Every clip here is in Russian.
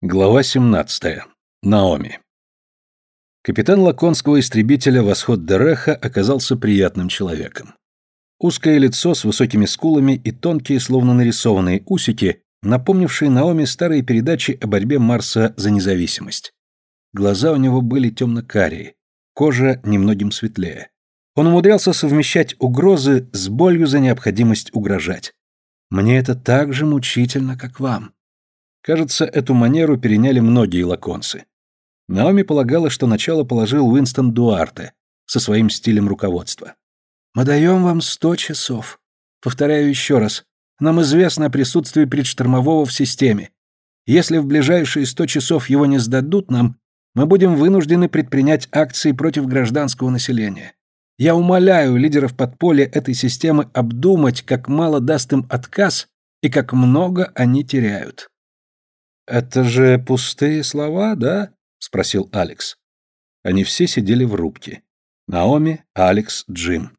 Глава 17. Наоми. Капитан лаконского истребителя «Восход Дереха» оказался приятным человеком. Узкое лицо с высокими скулами и тонкие, словно нарисованные усики, напомнившие Наоми старые передачи о борьбе Марса за независимость. Глаза у него были темно-карие, кожа немногим светлее. Он умудрялся совмещать угрозы с болью за необходимость угрожать. «Мне это так же мучительно, как вам», Кажется, эту манеру переняли многие лаконцы. Наоми полагала, что начало положил Уинстон Дуарте со своим стилем руководства. «Мы даем вам сто часов. Повторяю еще раз. Нам известно о присутствии предштормового в системе. Если в ближайшие сто часов его не сдадут нам, мы будем вынуждены предпринять акции против гражданского населения. Я умоляю лидеров подполья этой системы обдумать, как мало даст им отказ и как много они теряют. «Это же пустые слова, да?» — спросил Алекс. Они все сидели в рубке. Наоми, Алекс, Джим.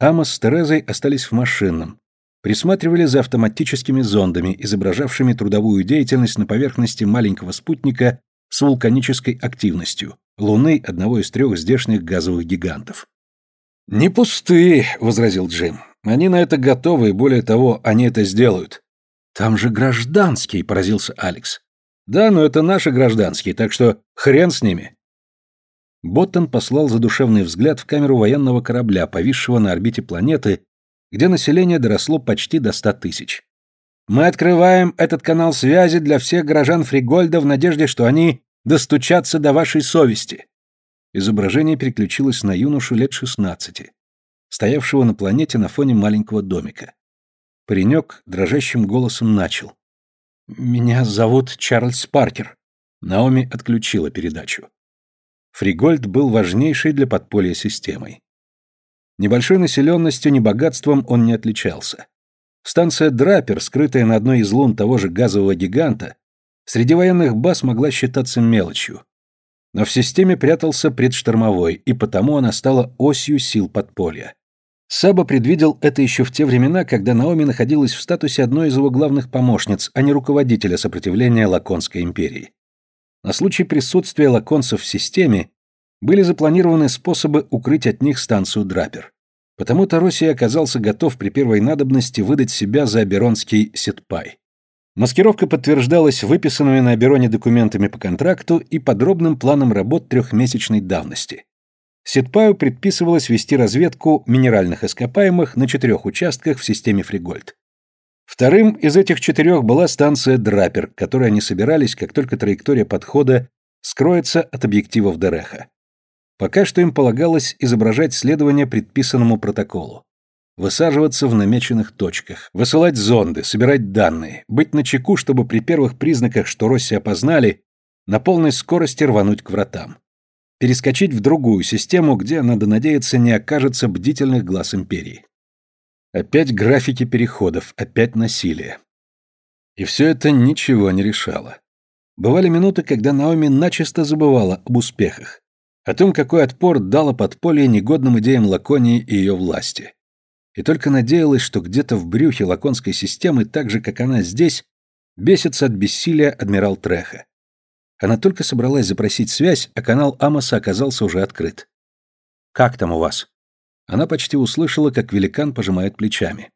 Амос с Терезой остались в машинном. Присматривали за автоматическими зондами, изображавшими трудовую деятельность на поверхности маленького спутника с вулканической активностью, луны одного из трех здешних газовых гигантов. «Не пустые», — возразил Джим. «Они на это готовы, и более того, они это сделают. «Там же гражданский», — поразился Алекс. «Да, но это наши гражданские, так что хрен с ними». Боттон послал задушевный взгляд в камеру военного корабля, повисшего на орбите планеты, где население доросло почти до ста тысяч. «Мы открываем этот канал связи для всех горожан Фригольда в надежде, что они достучатся до вашей совести». Изображение переключилось на юношу лет шестнадцати, стоявшего на планете на фоне маленького домика. Паренек дрожащим голосом начал. «Меня зовут Чарльз Паркер». Наоми отключила передачу. Фригольд был важнейшей для подполья системой. Небольшой населенностью, ни богатством он не отличался. Станция Драпер, скрытая на одной из лун того же газового гиганта, среди военных баз могла считаться мелочью. Но в системе прятался предштормовой, и потому она стала осью сил подполья. Саба предвидел это еще в те времена, когда Наоми находилась в статусе одной из его главных помощниц, а не руководителя сопротивления Лаконской империи. На случай присутствия лаконцев в системе были запланированы способы укрыть от них станцию Драпер. Потому Тароси оказался готов при первой надобности выдать себя за Аберонский Сетпай. Маскировка подтверждалась выписанными на Абероне документами по контракту и подробным планом работ трехмесячной давности – Сетпаю предписывалось вести разведку минеральных ископаемых на четырех участках в системе Фригольд. Вторым из этих четырех была станция Драпер, к которой они собирались, как только траектория подхода скроется от объективов Дереха. Пока что им полагалось изображать следование предписанному протоколу. Высаживаться в намеченных точках, высылать зонды, собирать данные, быть начеку, чтобы при первых признаках, что Росси опознали, на полной скорости рвануть к вратам перескочить в другую систему, где, надо надеяться, не окажется бдительных глаз империи. Опять графики переходов, опять насилие. И все это ничего не решало. Бывали минуты, когда Наоми начисто забывала об успехах, о том, какой отпор дало подполье негодным идеям Лаконии и ее власти. И только надеялась, что где-то в брюхе лаконской системы, так же, как она здесь, бесится от бессилия адмирал Треха. Она только собралась запросить связь, а канал Амоса оказался уже открыт. «Как там у вас?» Она почти услышала, как великан пожимает плечами.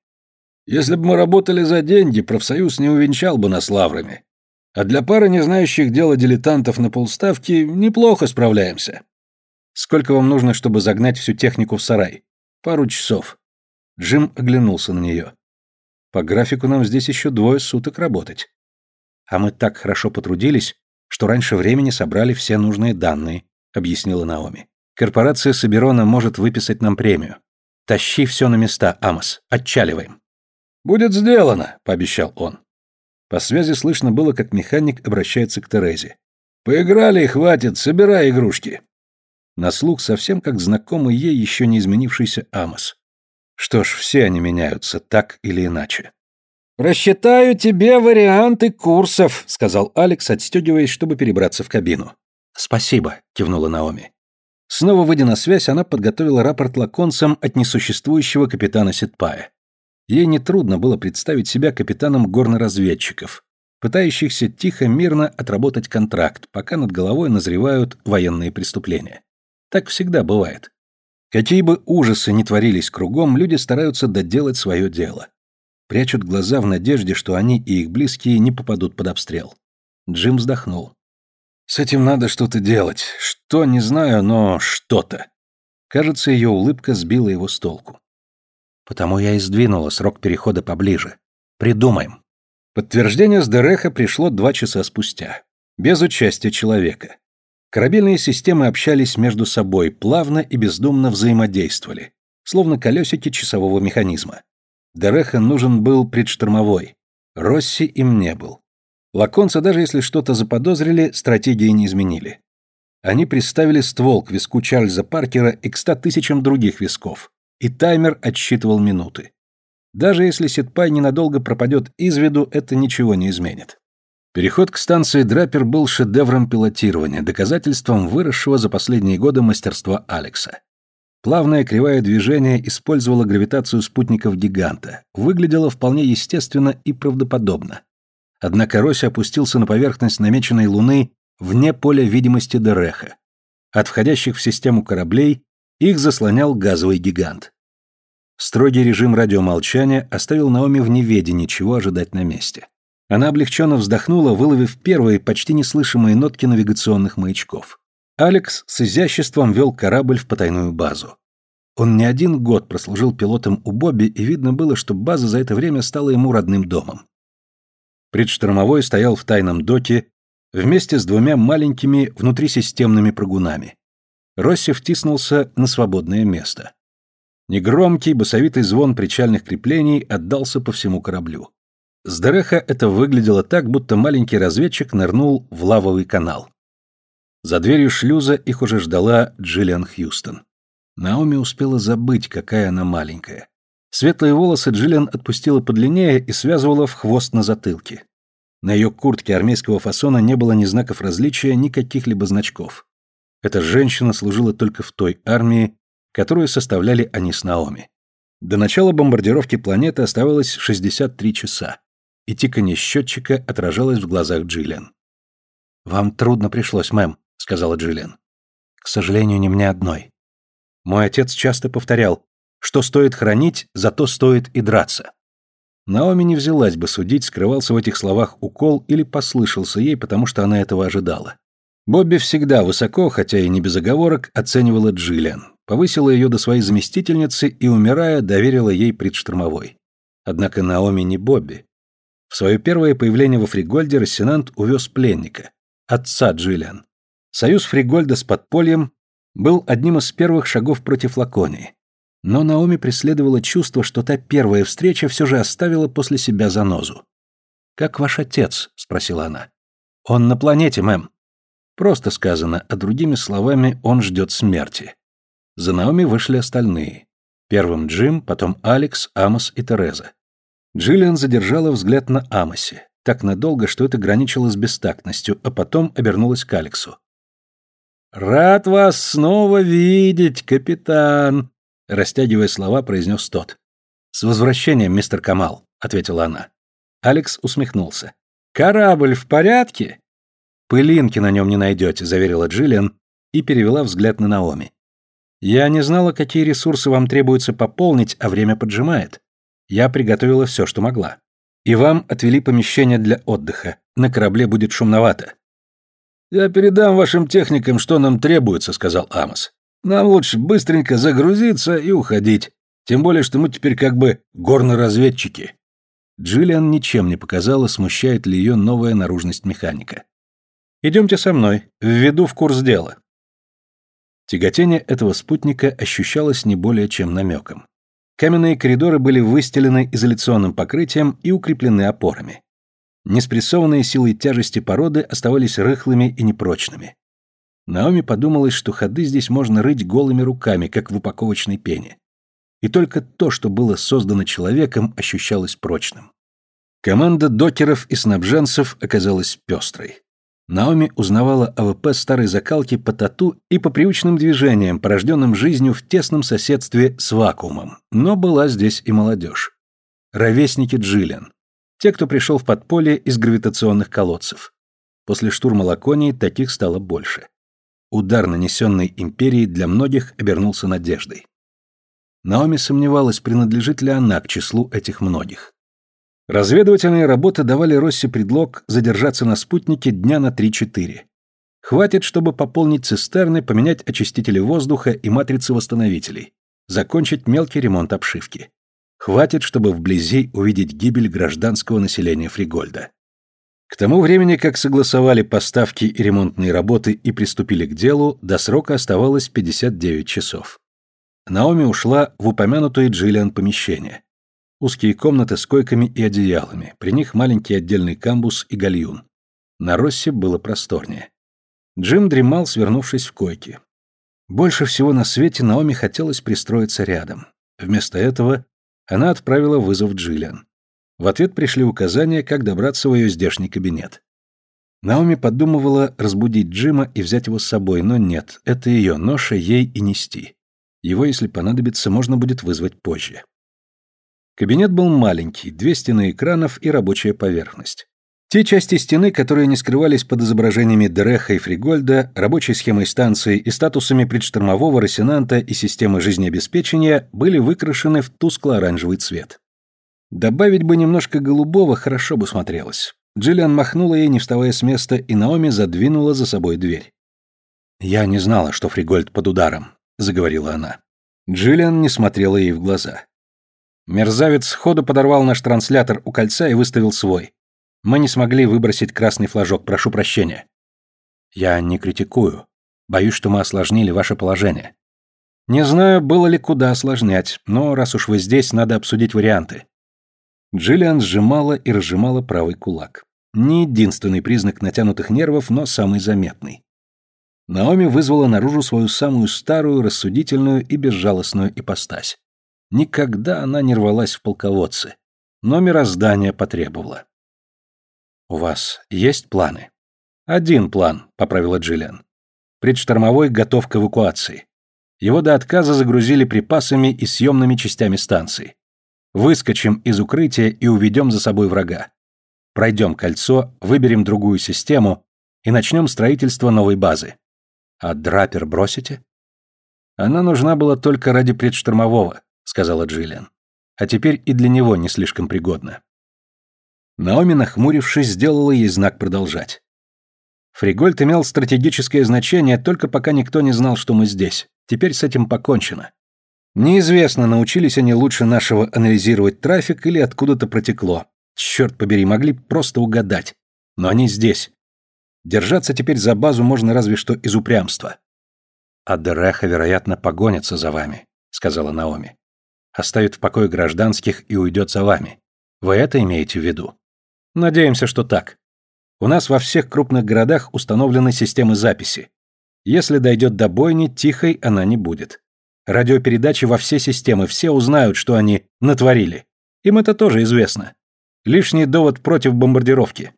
«Если бы мы работали за деньги, профсоюз не увенчал бы нас лаврами. А для пары не знающих дела дилетантов на полставки неплохо справляемся». «Сколько вам нужно, чтобы загнать всю технику в сарай?» «Пару часов». Джим оглянулся на нее. «По графику нам здесь еще двое суток работать. А мы так хорошо потрудились, что раньше времени собрали все нужные данные», — объяснила Наоми. «Корпорация Соберона может выписать нам премию. Тащи все на места, Амос. Отчаливаем». «Будет сделано», — пообещал он. По связи слышно было, как механик обращается к Терезе. «Поиграли и хватит, собирай игрушки». На слух совсем как знакомый ей еще не изменившийся Амос. Что ж, все они меняются, так или иначе. «Рассчитаю тебе варианты курсов», — сказал Алекс, отстегиваясь, чтобы перебраться в кабину. «Спасибо», — кивнула Наоми. Снова выйдя на связь, она подготовила рапорт лаконцам от несуществующего капитана Ситпая. Ей нетрудно было представить себя капитаном горноразведчиков, пытающихся тихо-мирно отработать контракт, пока над головой назревают военные преступления. Так всегда бывает. Какие бы ужасы ни творились кругом, люди стараются доделать свое дело. Прячут глаза в надежде, что они и их близкие не попадут под обстрел. Джим вздохнул. «С этим надо что-то делать. Что, не знаю, но что-то». Кажется, ее улыбка сбила его с толку. «Потому я и сдвинула срок перехода поближе. Придумаем». Подтверждение с Дереха пришло два часа спустя. Без участия человека. Корабельные системы общались между собой, плавно и бездумно взаимодействовали, словно колесики часового механизма. Дереха нужен был предштормовой. Росси им не был. Лаконцы, даже если что-то заподозрили, стратегии не изменили. Они приставили ствол к виску Чарльза Паркера и к ста тысячам других висков, и таймер отсчитывал минуты. Даже если Ситпай ненадолго пропадет из виду, это ничего не изменит. Переход к станции Драпер был шедевром пилотирования, доказательством выросшего за последние годы мастерства Алекса. Плавное кривое движение использовало гравитацию спутников гиганта, выглядело вполне естественно и правдоподобно. Однако Роси опустился на поверхность намеченной Луны вне поля видимости Дереха. От входящих в систему кораблей их заслонял газовый гигант. Строгий режим радиомолчания оставил Наоми в неведении, чего ожидать на месте. Она облегченно вздохнула, выловив первые, почти неслышимые нотки навигационных маячков. Алекс с изяществом вел корабль в потайную базу. Он не один год прослужил пилотом у Бобби, и видно было, что база за это время стала ему родным домом. Предштормовой стоял в тайном доке вместе с двумя маленькими внутрисистемными прыгунами. Росси втиснулся на свободное место. Негромкий, басовитый звон причальных креплений отдался по всему кораблю. С Дереха это выглядело так, будто маленький разведчик нырнул в лавовый канал. За дверью шлюза их уже ждала Джиллиан Хьюстон. Наоми успела забыть, какая она маленькая. Светлые волосы Джиллиан отпустила подлиннее и связывала в хвост на затылке. На ее куртке армейского фасона не было ни знаков различия, ни каких-либо значков. Эта женщина служила только в той армии, которую составляли они с Наоми. До начала бомбардировки планеты оставалось 63 часа, и тиканье счетчика отражалось в глазах Джиллиан. «Вам трудно пришлось, мэм», — сказала Джиллиан. «К сожалению, не мне одной. Мой отец часто повторял, что стоит хранить, зато стоит и драться». Наоми не взялась бы судить, скрывался в этих словах укол или послышался ей, потому что она этого ожидала. Бобби всегда высоко, хотя и не без оговорок, оценивала Джиллиан, повысила ее до своей заместительницы и, умирая, доверила ей предштурмовой. Однако Наоми не Бобби. В свое первое появление во Фригольде Рассенант увез пленника, отца Джиллиан. Союз Фригольда с подпольем был одним из первых шагов против Лаконии. Но Наоми преследовало чувство, что та первая встреча все же оставила после себя занозу. «Как ваш отец?» — спросила она. «Он на планете, мэм». Просто сказано, а другими словами, он ждет смерти. За Наоми вышли остальные. Первым Джим, потом Алекс, Амос и Тереза. Джиллиан задержала взгляд на Амосе, так надолго, что это граничило с бестактностью, а потом обернулась к Алексу. «Рад вас снова видеть, капитан!» Растягивая слова, произнес тот. «С возвращением, мистер Камал», — ответила она. Алекс усмехнулся. «Корабль в порядке?» «Пылинки на нем не найдете», — заверила Джиллиан и перевела взгляд на Наоми. Я не знала, какие ресурсы вам требуется пополнить, а время поджимает. Я приготовила все, что могла. И вам отвели помещение для отдыха. На корабле будет шумновато. Я передам вашим техникам, что нам требуется, сказал Амос. Нам лучше быстренько загрузиться и уходить. Тем более, что мы теперь как бы горноразведчики. Джиллиан ничем не показала, смущает ли ее новая наружность механика. «Идемте со мной, введу в курс дела». Тяготение этого спутника ощущалось не более чем намеком. Каменные коридоры были выстелены изоляционным покрытием и укреплены опорами. Неспрессованные силой тяжести породы оставались рыхлыми и непрочными. Наоми подумалось, что ходы здесь можно рыть голыми руками, как в упаковочной пене. И только то, что было создано человеком, ощущалось прочным. Команда докеров и снабженцев оказалась пестрой. Наоми узнавала АВП старой закалки по тату и по привычным движениям, порожденным жизнью в тесном соседстве с вакуумом. Но была здесь и молодежь. Ровесники Джиллиан. Те, кто пришел в подполье из гравитационных колодцев. После штурма Лаконии таких стало больше. Удар, нанесенный империей, для многих обернулся надеждой. Наоми сомневалась, принадлежит ли она к числу этих многих. Разведывательные работы давали Росси предлог задержаться на спутнике дня на 3-4. Хватит, чтобы пополнить цистерны, поменять очистители воздуха и матрицы восстановителей, закончить мелкий ремонт обшивки. Хватит, чтобы вблизи увидеть гибель гражданского населения Фригольда. К тому времени, как согласовали поставки и ремонтные работы и приступили к делу, до срока оставалось 59 часов. Наоми ушла в упомянутое Джиллиан помещение. Узкие комнаты с койками и одеялами, при них маленький отдельный камбус и гальюн. На Россе было просторнее. Джим дремал, свернувшись в койке. Больше всего на свете Наоми хотелось пристроиться рядом. Вместо этого она отправила вызов Джиллиан. В ответ пришли указания, как добраться в ее здешний кабинет. Наоми подумывала разбудить Джима и взять его с собой, но нет, это ее ноша ей и нести. Его, если понадобится, можно будет вызвать позже. Кабинет был маленький, две стены экранов и рабочая поверхность. Те части стены, которые не скрывались под изображениями Дереха и Фригольда, рабочей схемой станции и статусами предштормового рассенанта и системы жизнеобеспечения, были выкрашены в тускло-оранжевый цвет. Добавить бы немножко голубого хорошо бы смотрелось. Джиллиан махнула ей, не вставая с места, и Наоми задвинула за собой дверь. «Я не знала, что Фригольд под ударом», — заговорила она. Джиллиан не смотрела ей в глаза. Мерзавец сходу подорвал наш транслятор у кольца и выставил свой. Мы не смогли выбросить красный флажок, прошу прощения. Я не критикую. Боюсь, что мы осложнили ваше положение. Не знаю, было ли куда осложнять, но раз уж вы здесь, надо обсудить варианты. Джиллиан сжимала и разжимала правый кулак. Не единственный признак натянутых нервов, но самый заметный. Наоми вызвала наружу свою самую старую, рассудительную и безжалостную ипостась. Никогда она не рвалась в полководцы, но мироздание потребовало. «У вас есть планы?» «Один план», — поправила Джиллиан. «Предштормовой готов к эвакуации. Его до отказа загрузили припасами и съемными частями станции. Выскочим из укрытия и уведем за собой врага. Пройдем кольцо, выберем другую систему и начнем строительство новой базы. А драпер бросите?» «Она нужна была только ради предштормового сказала Джиллиан. А теперь и для него не слишком пригодно. Наоми, нахмурившись, сделала ей знак продолжать. Фригольд имел стратегическое значение, только пока никто не знал, что мы здесь. Теперь с этим покончено. Неизвестно, научились они лучше нашего анализировать трафик или откуда-то протекло. Черт побери, могли просто угадать. Но они здесь. Держаться теперь за базу можно разве что из упрямства. А Дереха, вероятно, погонится за вами, сказала Наоми оставит в покое гражданских и уйдет за вами. Вы это имеете в виду? Надеемся, что так. У нас во всех крупных городах установлены системы записи. Если дойдет до бойни, тихой она не будет. Радиопередачи во все системы, все узнают, что они натворили. Им это тоже известно. Лишний довод против бомбардировки.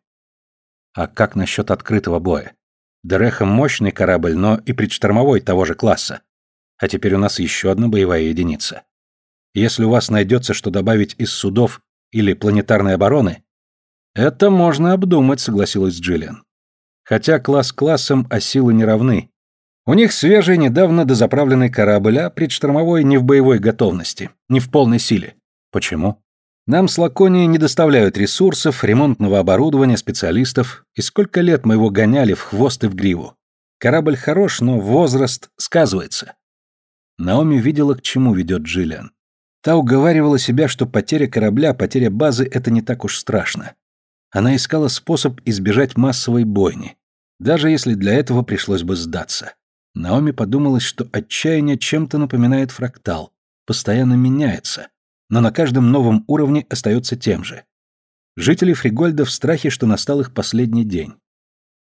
А как насчет открытого боя? Дереха мощный корабль, но и предштормовой того же класса. А теперь у нас еще одна боевая единица. Если у вас найдется, что добавить из судов или планетарной обороны, это можно обдумать, согласилась Джиллиан. Хотя класс классом, а силы не равны. У них свежий, недавно дозаправленный корабль, а предштормовой не в боевой готовности, не в полной силе. Почему? Нам с Лаконией не доставляют ресурсов, ремонтного оборудования, специалистов, и сколько лет мы его гоняли в хвост и в гриву. Корабль хорош, но возраст сказывается. Наоми видела, к чему ведет Джиллиан. Та уговаривала себя, что потеря корабля, потеря базы — это не так уж страшно. Она искала способ избежать массовой бойни, даже если для этого пришлось бы сдаться. Наоми подумалось, что отчаяние чем-то напоминает фрактал, постоянно меняется, но на каждом новом уровне остается тем же. Жители Фригольда в страхе, что настал их последний день.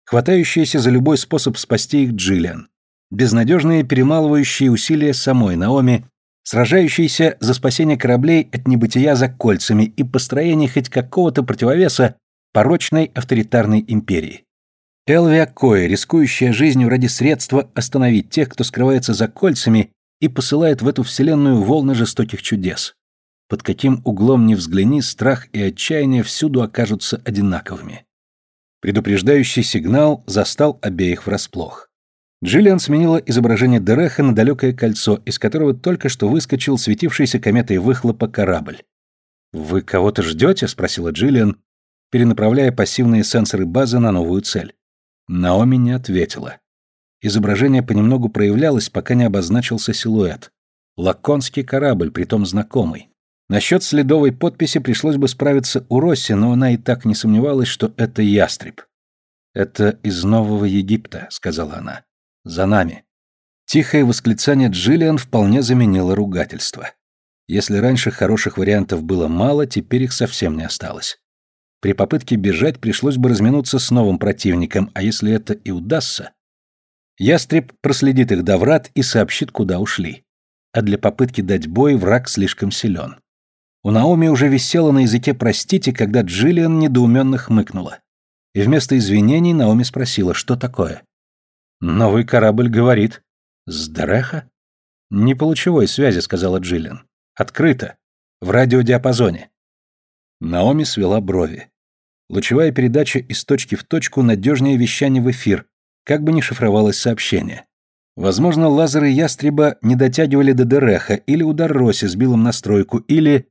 Хватающиеся за любой способ спасти их Джиллиан. Безнадежные перемалывающие усилия самой Наоми сражающийся за спасение кораблей от небытия за кольцами и построение хоть какого-то противовеса порочной авторитарной империи. Элвия Кое, рискующая жизнью ради средства остановить тех, кто скрывается за кольцами и посылает в эту вселенную волны жестоких чудес. Под каким углом ни взгляни, страх и отчаяние всюду окажутся одинаковыми. Предупреждающий сигнал застал обеих врасплох. Джиллиан сменила изображение Дереха на далекое кольцо, из которого только что выскочил светившийся кометой выхлопа корабль. «Вы кого-то ждете?» — спросила Джиллиан, перенаправляя пассивные сенсоры базы на новую цель. Наоми не ответила. Изображение понемногу проявлялось, пока не обозначился силуэт. Лаконский корабль, притом знакомый. Насчет следовой подписи пришлось бы справиться у Росси, но она и так не сомневалась, что это ястреб. «Это из Нового Египта», — сказала она. «За нами». Тихое восклицание Джиллиан вполне заменило ругательство. Если раньше хороших вариантов было мало, теперь их совсем не осталось. При попытке бежать пришлось бы разминуться с новым противником, а если это и удастся... Ястреб проследит их до врат и сообщит, куда ушли. А для попытки дать бой враг слишком силен. У Наоми уже висело на языке «простите», когда Джиллиан недоуменно хмыкнула. И вместо извинений Наоми спросила, что такое. «Новый корабль говорит». «С Дреха?» «Не по лучевой связи», — сказала Джиллиан. «Открыто. В радиодиапазоне». Наоми свела брови. Лучевая передача из точки в точку надежнее вещания в эфир, как бы ни шифровалось сообщение. Возможно, лазеры ястреба не дотягивали до Дереха, или удар Роси сбил им настройку, или...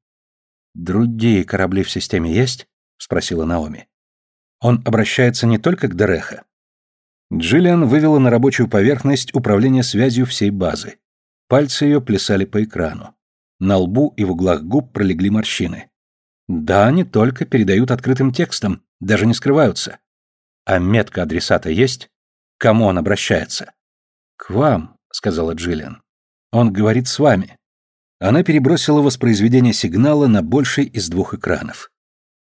«Другие корабли в системе есть?» — спросила Наоми. «Он обращается не только к Дереха». Джиллиан вывела на рабочую поверхность управление связью всей базы. Пальцы ее плясали по экрану. На лбу и в углах губ пролегли морщины. Да, они только передают открытым текстом, даже не скрываются. А метка адресата есть? К кому он обращается? К вам, сказала Джиллиан. Он говорит с вами. Она перебросила воспроизведение сигнала на больший из двух экранов.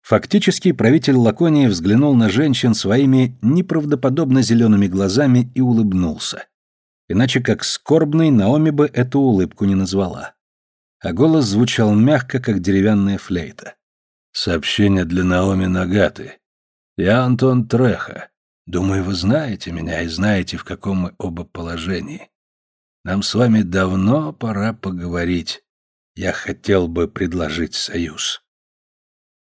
Фактически правитель Лаконии взглянул на женщин своими неправдоподобно зелеными глазами и улыбнулся. Иначе как скорбный Наоми бы эту улыбку не назвала. А голос звучал мягко, как деревянная флейта. Сообщение для Наоми Нагаты. Я Антон Треха. Думаю, вы знаете меня и знаете, в каком мы оба положении. Нам с вами давно пора поговорить. Я хотел бы предложить союз.